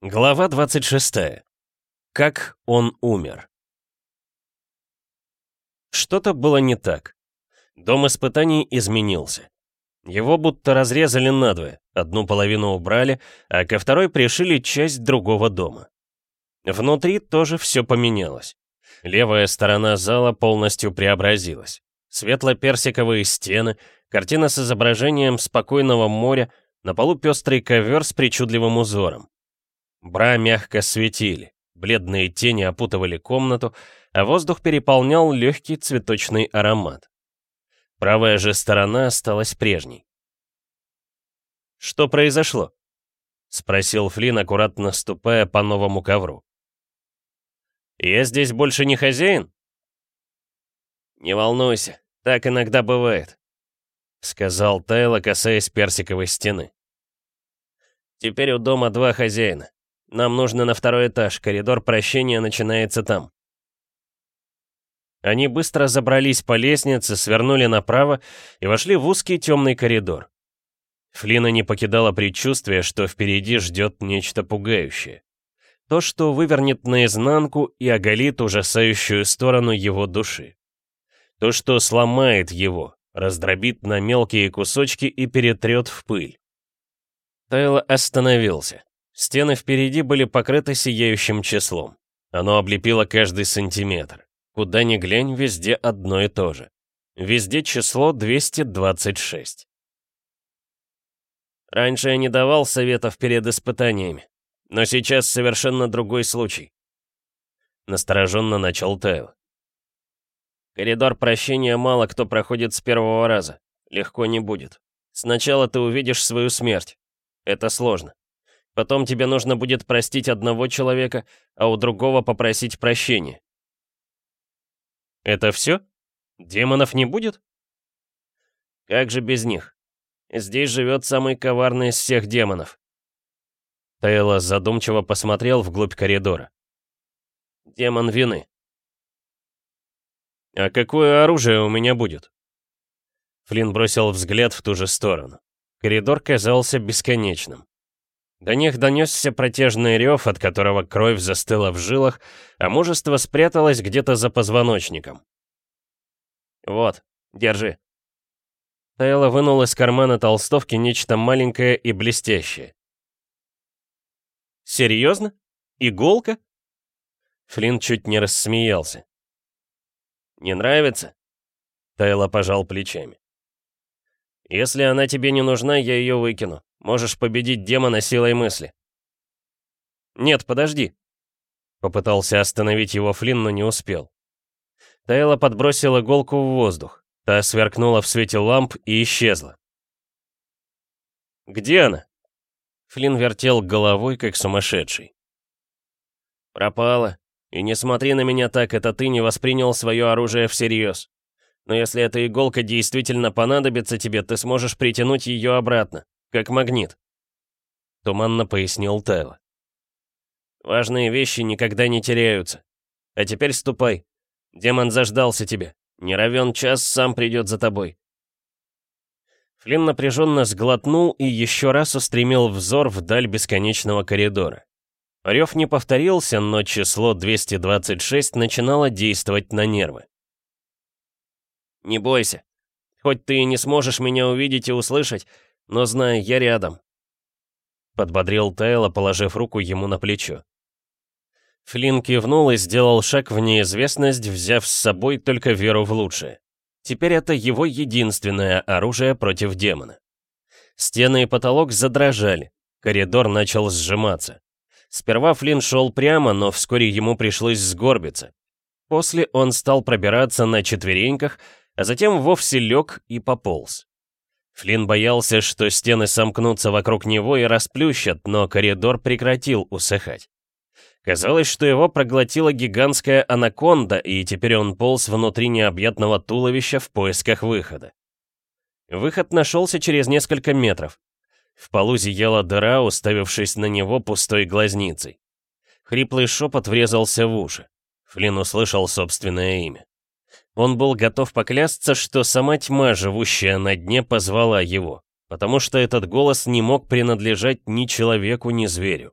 Глава 26. Как он умер. Что-то было не так. Дом испытаний изменился. Его будто разрезали надвое, одну половину убрали, а ко второй пришили часть другого дома. Внутри тоже все поменялось. Левая сторона зала полностью преобразилась. Светло-персиковые стены, картина с изображением спокойного моря, на полу пестрый ковер с причудливым узором. Бра мягко светили, бледные тени опутывали комнату, а воздух переполнял легкий цветочный аромат. Правая же сторона осталась прежней. «Что произошло?» — спросил Флин аккуратно ступая по новому ковру. «Я здесь больше не хозяин?» «Не волнуйся, так иногда бывает», — сказал Тайло, касаясь персиковой стены. «Теперь у дома два хозяина. Нам нужно на второй этаж. Коридор прощения начинается там». Они быстро забрались по лестнице, свернули направо и вошли в узкий темный коридор. Флина не покидала предчувствие, что впереди ждет нечто пугающее. То, что вывернет наизнанку и оголит ужасающую сторону его души. То, что сломает его, раздробит на мелкие кусочки и перетрет в пыль. Тайло остановился. Стены впереди были покрыты сияющим числом. Оно облепило каждый сантиметр. Куда ни глянь, везде одно и то же. Везде число 226. Раньше я не давал советов перед испытаниями, но сейчас совершенно другой случай. Настороженно начал Тайл. Коридор прощения мало кто проходит с первого раза. Легко не будет. Сначала ты увидишь свою смерть. Это сложно. Потом тебе нужно будет простить одного человека, а у другого попросить прощения. Это все? Демонов не будет? Как же без них? Здесь живет самый коварный из всех демонов. Тейла задумчиво посмотрел вглубь коридора. Демон вины. А какое оружие у меня будет? Флинн бросил взгляд в ту же сторону. Коридор казался бесконечным. До них донесся протяжный рев, от которого кровь застыла в жилах, а мужество спряталось где-то за позвоночником. «Вот, держи». Тайла вынул из кармана толстовки нечто маленькое и блестящее. «Серьезно? Иголка?» Флинн чуть не рассмеялся. «Не нравится?» Тайла пожал плечами. «Если она тебе не нужна, я ее выкину. Можешь победить демона силой мысли». «Нет, подожди». Попытался остановить его Флинн, но не успел. Тайла подбросила иголку в воздух. Та сверкнула в свете ламп и исчезла. «Где она?» Флинн вертел головой, как сумасшедший. «Пропала. И не смотри на меня так, это ты не воспринял свое оружие всерьез. Но если эта иголка действительно понадобится тебе, ты сможешь притянуть ее обратно как магнит», — туманно пояснил Тайло. «Важные вещи никогда не теряются. А теперь ступай. Демон заждался тебя. Не равен час, сам придет за тобой». Флин напряженно сглотнул и еще раз устремил взор вдаль бесконечного коридора. Рев не повторился, но число 226 начинало действовать на нервы. «Не бойся. Хоть ты и не сможешь меня увидеть и услышать, но знай, я рядом», — подбодрил Тайло, положив руку ему на плечо. Флинн кивнул и сделал шаг в неизвестность, взяв с собой только веру в лучшее. Теперь это его единственное оружие против демона. Стены и потолок задрожали, коридор начал сжиматься. Сперва Флинн шел прямо, но вскоре ему пришлось сгорбиться. После он стал пробираться на четвереньках, а затем вовсе лег и пополз. Флинн боялся, что стены сомкнутся вокруг него и расплющат, но коридор прекратил усыхать. Казалось, что его проглотила гигантская анаконда, и теперь он полз внутри необъятного туловища в поисках выхода. Выход нашелся через несколько метров. В полу зияла дыра, уставившись на него пустой глазницей. Хриплый шепот врезался в уши. Флинн услышал собственное имя. Он был готов поклясться, что сама тьма, живущая на дне, позвала его, потому что этот голос не мог принадлежать ни человеку, ни зверю.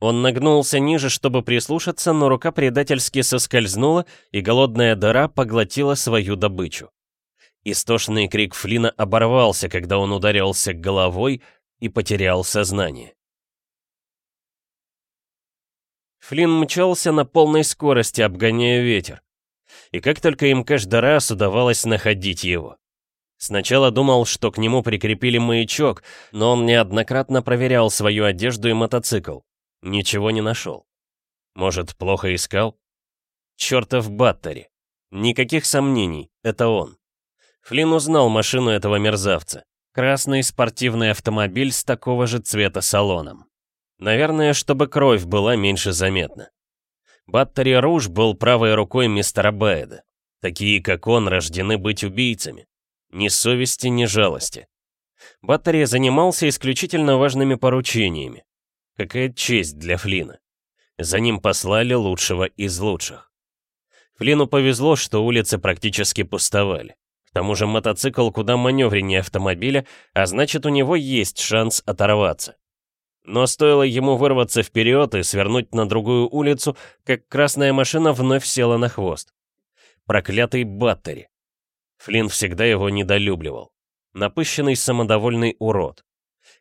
Он нагнулся ниже, чтобы прислушаться, но рука предательски соскользнула, и голодная дыра поглотила свою добычу. Истошный крик Флина оборвался, когда он ударился головой и потерял сознание. Флин мчался на полной скорости, обгоняя ветер и как только им каждый раз удавалось находить его. Сначала думал, что к нему прикрепили маячок, но он неоднократно проверял свою одежду и мотоцикл. Ничего не нашел. Может, плохо искал? Чертов Баттери. Никаких сомнений, это он. Флинн узнал машину этого мерзавца. Красный спортивный автомобиль с такого же цвета салоном. Наверное, чтобы кровь была меньше заметна. Баттери Руж был правой рукой мистера Бэйда. Такие, как он, рождены быть убийцами. Ни совести, ни жалости. Баттери занимался исключительно важными поручениями. Какая честь для Флина. За ним послали лучшего из лучших. Флину повезло, что улицы практически пустовали. К тому же мотоцикл куда маневреннее автомобиля, а значит у него есть шанс оторваться. Но стоило ему вырваться вперед и свернуть на другую улицу, как красная машина вновь села на хвост. Проклятый Баттери. Флинн всегда его недолюбливал. Напыщенный самодовольный урод.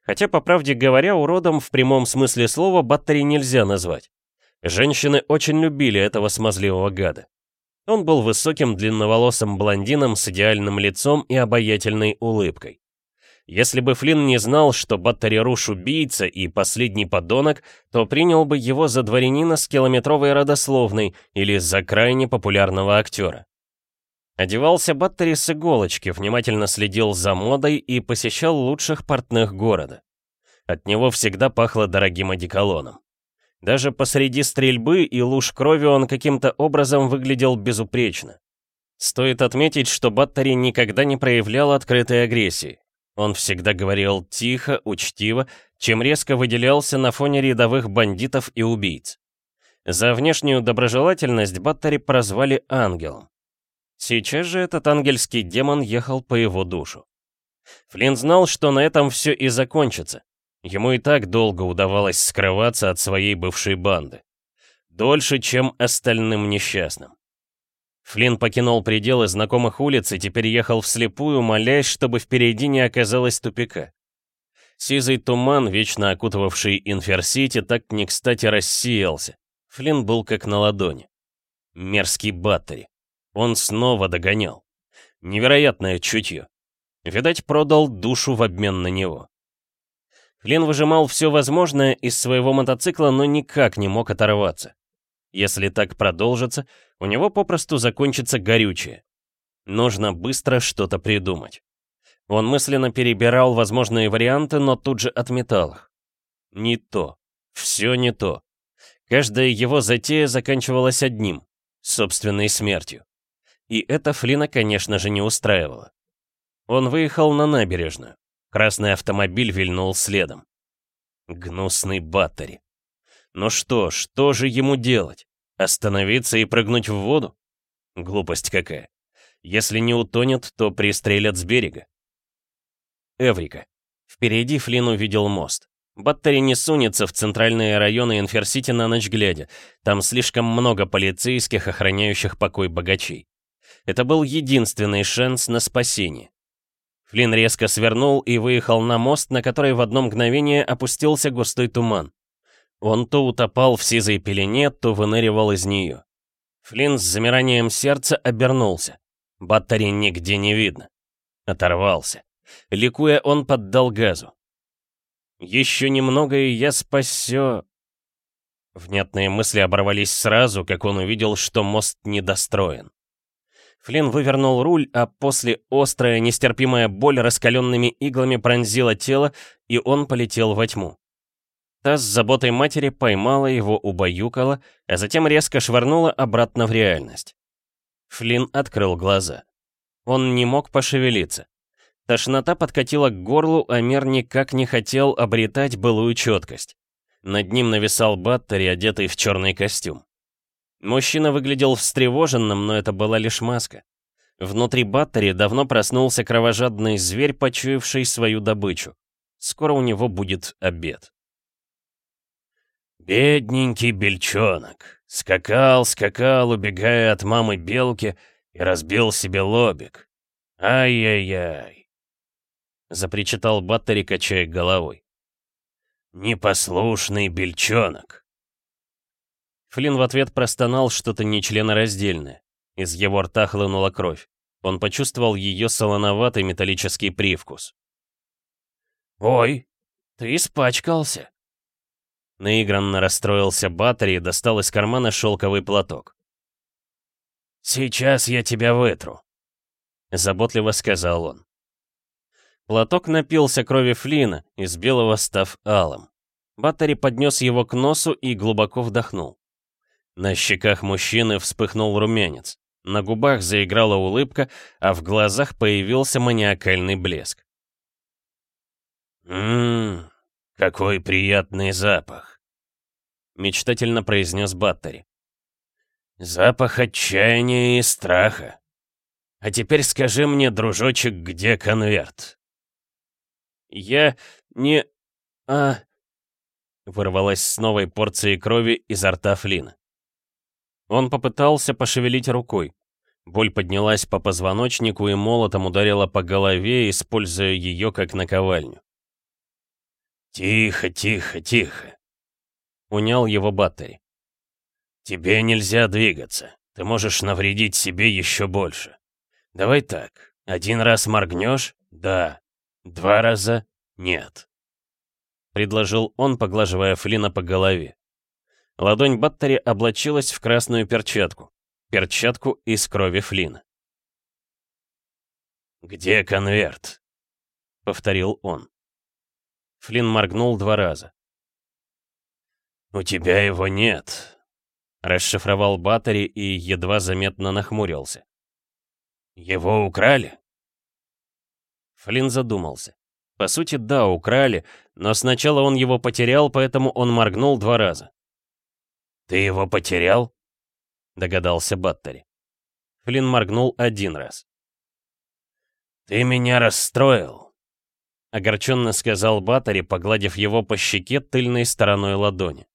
Хотя, по правде говоря, уродом в прямом смысле слова Баттери нельзя назвать. Женщины очень любили этого смазливого гада. Он был высоким длинноволосым блондином с идеальным лицом и обаятельной улыбкой. Если бы Флинн не знал, что Баттери руш убийца и последний подонок, то принял бы его за дворянина с километровой родословной или за крайне популярного актера. Одевался Баттери с иголочки, внимательно следил за модой и посещал лучших портных города. От него всегда пахло дорогим одеколоном. Даже посреди стрельбы и луж крови он каким-то образом выглядел безупречно. Стоит отметить, что Баттери никогда не проявлял открытой агрессии. Он всегда говорил тихо, учтиво, чем резко выделялся на фоне рядовых бандитов и убийц. За внешнюю доброжелательность Баттери прозвали ангелом. Сейчас же этот ангельский демон ехал по его душу. Флинн знал, что на этом все и закончится. Ему и так долго удавалось скрываться от своей бывшей банды. Дольше, чем остальным несчастным. Флинн покинул пределы знакомых улиц и теперь ехал вслепую, молясь, чтобы впереди не оказалось тупика. Сизый туман, вечно окутывавший Инферсити, так не кстати рассеялся. Флинн был как на ладони. Мерзкий Баттери. Он снова догонял. Невероятное чутье. Видать, продал душу в обмен на него. Флинн выжимал все возможное из своего мотоцикла, но никак не мог оторваться. Если так продолжится, у него попросту закончится горючее. Нужно быстро что-то придумать. Он мысленно перебирал возможные варианты, но тут же отметал их. Не то. Все не то. Каждая его затея заканчивалась одним — собственной смертью. И это Флина, конечно же, не устраивало. Он выехал на набережную. Красный автомобиль вильнул следом. Гнусный баттери. Ну что, что же ему делать? Остановиться и прыгнуть в воду? Глупость какая. Если не утонет, то пристрелят с берега. Эврика. Впереди Флин увидел мост. Баттери не сунется в центральные районы Инферсити на ночь глядя. Там слишком много полицейских, охраняющих покой богачей. Это был единственный шанс на спасение. Флинн резко свернул и выехал на мост, на который в одно мгновение опустился густой туман. Он то утопал в сизой пелене, то выныривал из нее. Флинн с замиранием сердца обернулся. Батареи нигде не видно. Оторвался. Ликуя, он поддал газу. «Еще немного, и я спасё...» Внятные мысли оборвались сразу, как он увидел, что мост недостроен. Флинн вывернул руль, а после острая, нестерпимая боль раскаленными иглами пронзила тело, и он полетел во тьму. Та с заботой матери поймала его, убаюкала, а затем резко швырнула обратно в реальность. Флинн открыл глаза. Он не мог пошевелиться. Тошнота подкатила к горлу, а мир никак не хотел обретать былую четкость. Над ним нависал Баттери, одетый в черный костюм. Мужчина выглядел встревоженным, но это была лишь маска. Внутри Баттери давно проснулся кровожадный зверь, почуявший свою добычу. Скоро у него будет обед. Бедненький бельчонок скакал, скакал, убегая от мамы белки, и разбил себе лобик. Ай-яй-яй!» Запричитал Баттери, качая головой. «Непослушный бельчонок!» Флин в ответ простонал что-то нечленораздельное. Из его рта хлынула кровь. Он почувствовал ее солоноватый металлический привкус. «Ой, ты испачкался!» Наигранно расстроился Баттери и достал из кармана шелковый платок. «Сейчас я тебя вытру», — заботливо сказал он. Платок напился крови Флина, из белого став алым. Баттери поднес его к носу и глубоко вдохнул. На щеках мужчины вспыхнул румянец, на губах заиграла улыбка, а в глазах появился маниакальный блеск. «Ммм, какой приятный запах!» мечтательно произнес Баттери. «Запах отчаяния и страха. А теперь скажи мне, дружочек, где конверт?» «Я не... а...» Вырвалась с новой порцией крови изо рта Флина. Он попытался пошевелить рукой. Боль поднялась по позвоночнику и молотом ударила по голове, используя ее как наковальню. «Тихо, тихо, тихо!» унял его Баттери. «Тебе нельзя двигаться. Ты можешь навредить себе еще больше. Давай так. Один раз моргнешь — да. Два раза — нет». Предложил он, поглаживая Флина по голове. Ладонь Баттери облачилась в красную перчатку. Перчатку из крови Флина. «Где конверт?» — повторил он. Флин моргнул два раза. «У тебя его нет», — расшифровал Баттери и едва заметно нахмурился. «Его украли?» Флинн задумался. По сути, да, украли, но сначала он его потерял, поэтому он моргнул два раза. «Ты его потерял?» — догадался Баттери. Флинн моргнул один раз. «Ты меня расстроил», — огорченно сказал Баттери, погладив его по щеке тыльной стороной ладони.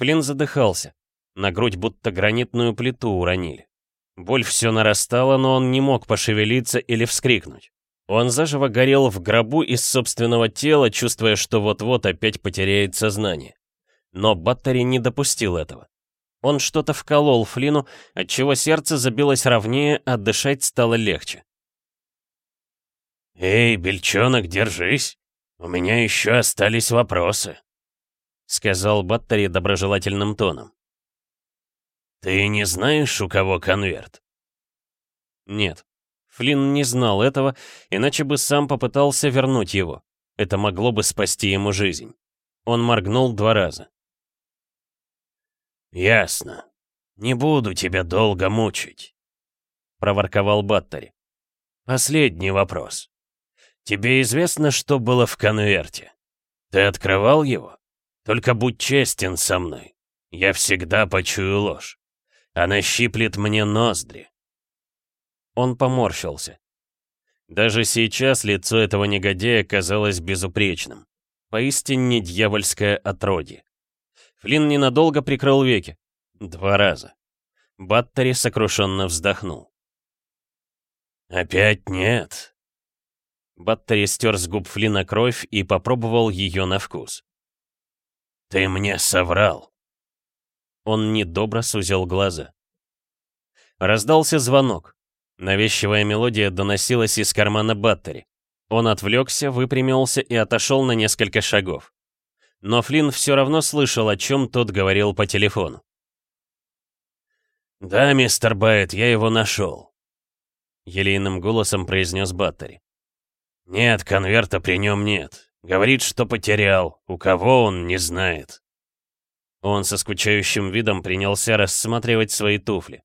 Флинн задыхался. На грудь будто гранитную плиту уронили. Боль все нарастала, но он не мог пошевелиться или вскрикнуть. Он заживо горел в гробу из собственного тела, чувствуя, что вот-вот опять потеряет сознание. Но Баттери не допустил этого. Он что-то вколол Флину, отчего сердце забилось ровнее, а дышать стало легче. «Эй, бельчонок, держись! У меня еще остались вопросы!» сказал Баттери доброжелательным тоном. «Ты не знаешь, у кого конверт?» «Нет». Флинн не знал этого, иначе бы сам попытался вернуть его. Это могло бы спасти ему жизнь. Он моргнул два раза. «Ясно. Не буду тебя долго мучить», — проворковал Баттери. «Последний вопрос. Тебе известно, что было в конверте? Ты открывал его?» Только будь честен со мной. Я всегда почую ложь. Она щиплет мне ноздри. Он поморщился. Даже сейчас лицо этого негодяя казалось безупречным. Поистине дьявольское отродье. Флинн ненадолго прикрыл веки. Два раза. Баттери сокрушенно вздохнул. «Опять нет?» Баттери стер с губ Флина кровь и попробовал ее на вкус. «Ты мне соврал!» Он недобро сузил глаза. Раздался звонок. Навязчивая мелодия доносилась из кармана баттери. Он отвлекся, выпрямился и отошел на несколько шагов. Но Флинн все равно слышал, о чем тот говорил по телефону. «Да, мистер Байет, я его нашел», — елейным голосом произнес Баттери. «Нет, конверта при нем нет. Говорит, что потерял. У кого он не знает. Он со скучающим видом принялся рассматривать свои туфли.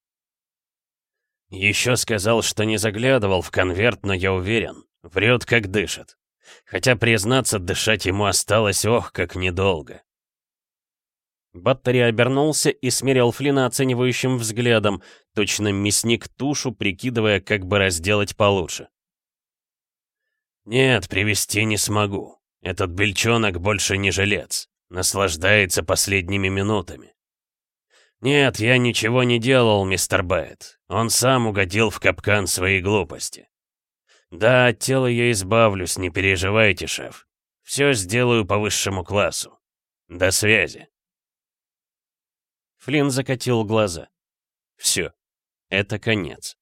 Еще сказал, что не заглядывал в конверт, но я уверен, врет, как дышит. Хотя, признаться, дышать ему осталось ох, как недолго. Баттери обернулся и смерил Флина оценивающим взглядом, точно мясник тушу, прикидывая, как бы разделать получше. «Нет, привести не смогу. Этот бельчонок больше не жилец. Наслаждается последними минутами. Нет, я ничего не делал, мистер Бэт. Он сам угодил в капкан своей глупости. Да, от тела я избавлюсь, не переживайте, шеф. Все сделаю по высшему классу. До связи. Флинн закатил глаза. Все. Это конец.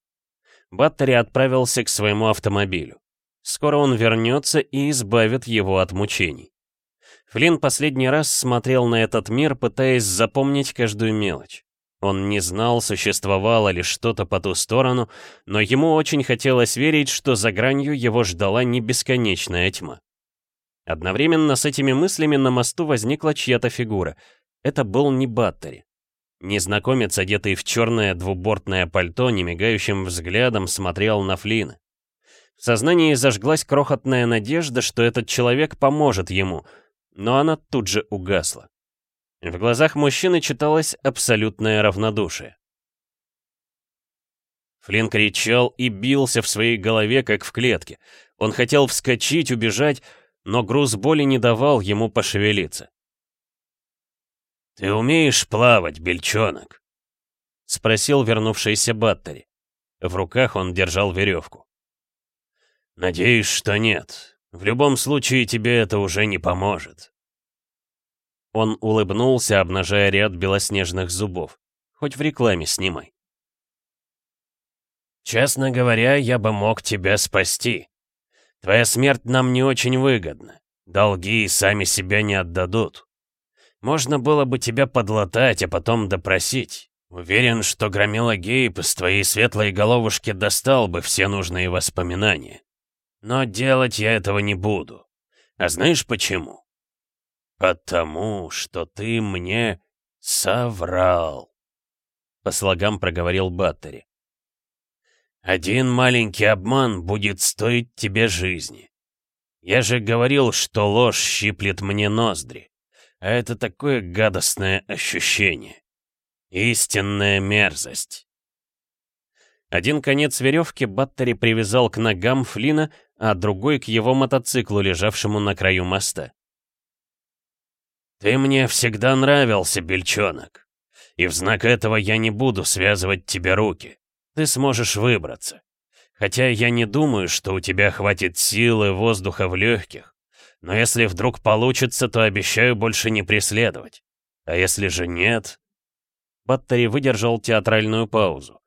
Баттери отправился к своему автомобилю. Скоро он вернется и избавит его от мучений. Флинн последний раз смотрел на этот мир, пытаясь запомнить каждую мелочь. Он не знал, существовало ли что-то по ту сторону, но ему очень хотелось верить, что за гранью его ждала не бесконечная тьма. Одновременно с этими мыслями на мосту возникла чья-то фигура. Это был не Баттери. Незнакомец, одетый в черное двубортное пальто, не мигающим взглядом смотрел на Флина. В сознании зажглась крохотная надежда, что этот человек поможет ему, но она тут же угасла. В глазах мужчины читалось абсолютное равнодушие. Флинн кричал и бился в своей голове, как в клетке. Он хотел вскочить, убежать, но груз боли не давал ему пошевелиться. «Ты умеешь плавать, бельчонок?» — спросил вернувшийся Баттери. В руках он держал веревку. Надеюсь, что нет. В любом случае тебе это уже не поможет. Он улыбнулся, обнажая ряд белоснежных зубов. Хоть в рекламе снимай. Честно говоря, я бы мог тебя спасти. Твоя смерть нам не очень выгодна. Долги сами себя не отдадут. Можно было бы тебя подлатать, а потом допросить. Уверен, что громила Гейб из твоей светлой головушки достал бы все нужные воспоминания. Но делать я этого не буду. А знаешь почему? Потому что ты мне соврал. По слогам проговорил Баттери. Один маленький обман будет стоить тебе жизни. Я же говорил, что ложь щиплет мне ноздри. А это такое гадостное ощущение. Истинная мерзость. Один конец веревки Баттери привязал к ногам Флина а другой к его мотоциклу, лежавшему на краю моста. «Ты мне всегда нравился, бельчонок, и в знак этого я не буду связывать тебе руки. Ты сможешь выбраться. Хотя я не думаю, что у тебя хватит силы, воздуха в легких. Но если вдруг получится, то обещаю больше не преследовать. А если же нет...» Баттери выдержал театральную паузу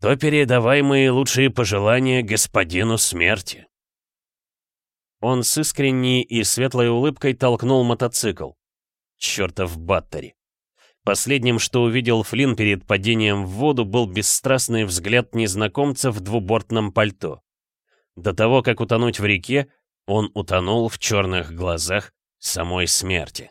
то передавай мои лучшие пожелания господину смерти». Он с искренней и светлой улыбкой толкнул мотоцикл. Чёртов баттери. Последним, что увидел Флинн перед падением в воду, был бесстрастный взгляд незнакомца в двубортном пальто. До того, как утонуть в реке, он утонул в черных глазах самой смерти.